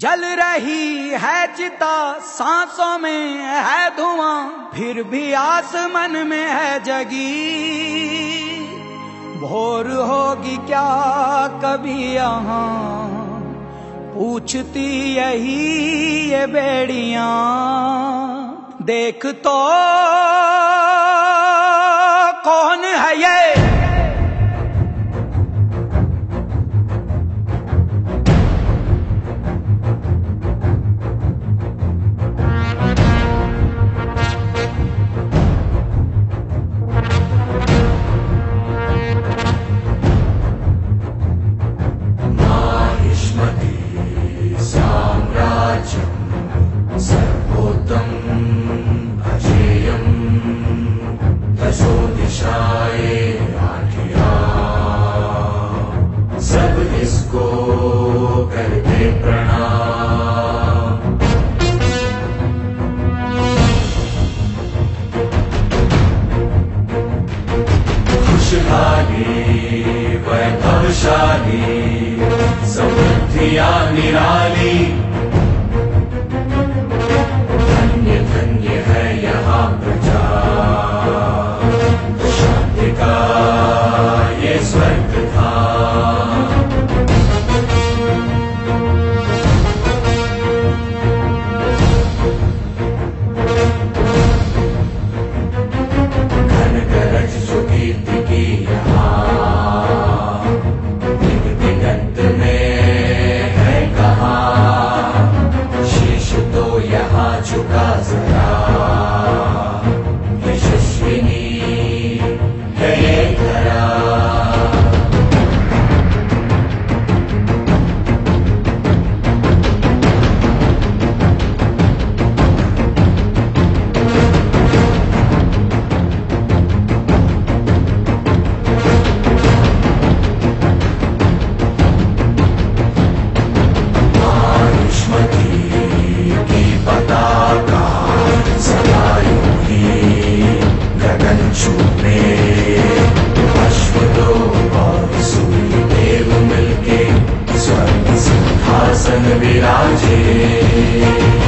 जल रही है चिता, सांसों में है धुआँ, फिर भी आसमान में है जगी। भोर होगी क्या कभी यहाँ? पूछती यही ये बेड़िया। देख तो कौन है ये? समृद्धिया निराली सिंहासन विराजे